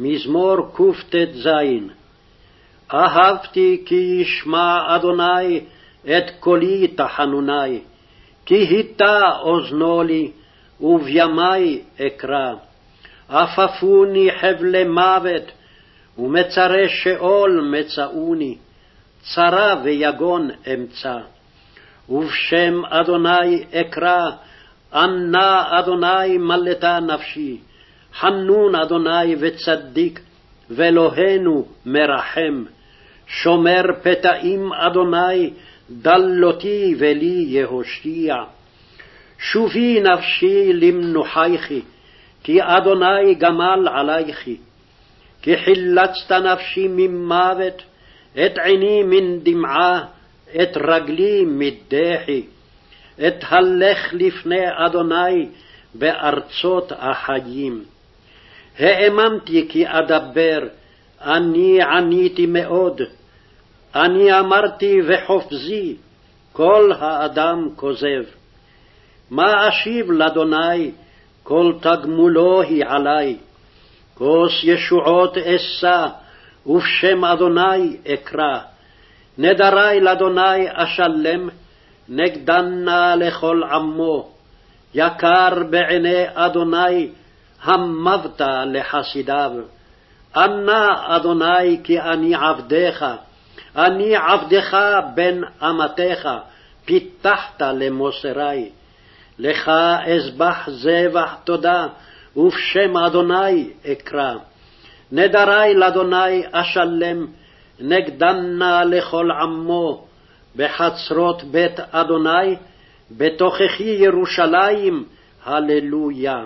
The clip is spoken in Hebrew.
מזמור קט"ז אהבתי כי ישמע אדוני את קולי תחנוני, כי היטה אוזנו לי, ובימי אקרא. עפפוני חבלי מוות, ומצרי שאול מצאוני, צרה ויגון אמצא. ובשם אדוני אקרא, ענה אדוני מלטה נפשי, חנון אדוני וצדיק, ואלוהינו מרחם. שומר פתאים אדוני, דלותי ולי יהושיע. שובי נפשי למנוחייכי, כי אדוני גמל עלייכי. כי חילצת נפשי ממוות, את עיני מן דמעה, את רגלי מדחי. אתהלך לפני אדוני בארצות החיים. האמנתי כי אדבר, אני עניתי מאוד. אני אמרתי וחופזי, כל האדם כוזב. מה אשיב לאדוני, כל תגמולו היא עלי. כוס ישועות אשא, ובשם אדוני אקרא. נדרי לאדוני אשלם, נגדנה לכל עמו. יקר בעיני אדוני, המבת לחסידיו. ענה אדוני כי אני עבדך, אני עבדך בן אמתך, פיתחת למוסרי. לך אזבח זבח תודה, ובשם אדוני אקרא. נדרי לאדוני אשלם, נגדנה לכל עמו, בחצרות בית אדוני, בתוככי ירושלים, הללויה.